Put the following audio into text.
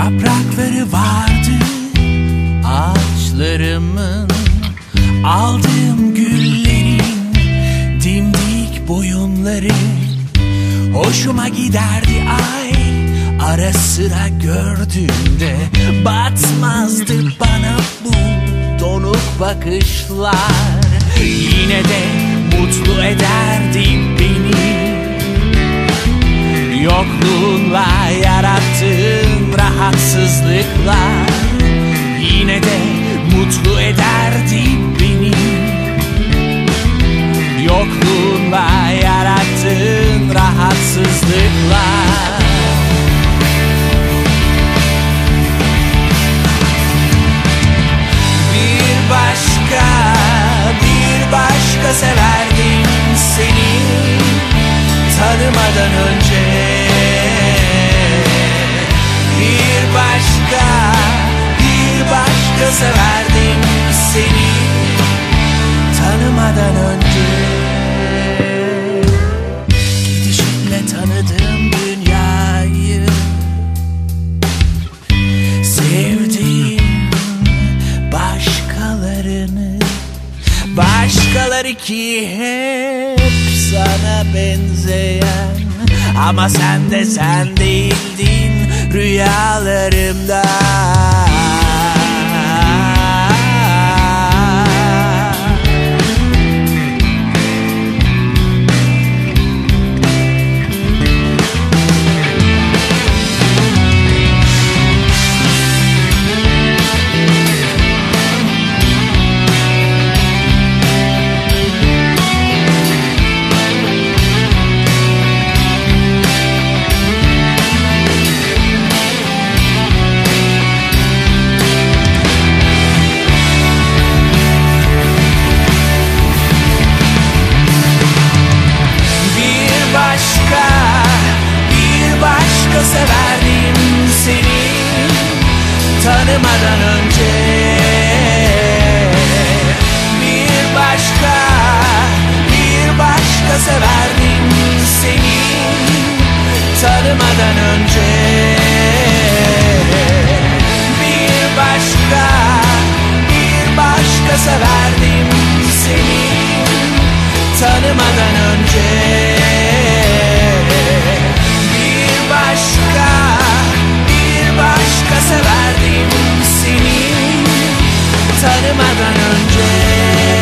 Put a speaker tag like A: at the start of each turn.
A: Yaprakları vardı ağaçlarımın. Aldığım güllerin dimdik boyunları. Hoşuma giderdi ay ara sıra gördüğümde. Batmazdı bana bu donuk bakışlar. Yine de mutlu ederdi beni. Yokluğunla rahatsızlıklar Yine de mutlu ederdi severdim seni tanımadan önce. Gidişinle tanıdım dünyayı Sevdim başkalarını Başkaları ki hep sana benzeyen Ama sen de sen değildin rüyalarımda tanımadan önce Bir başka, bir başka severdim seni. Tanımadan önce Bir başka, bir başka severdim seni. Tanımadan önce severdim seni tanımadan önce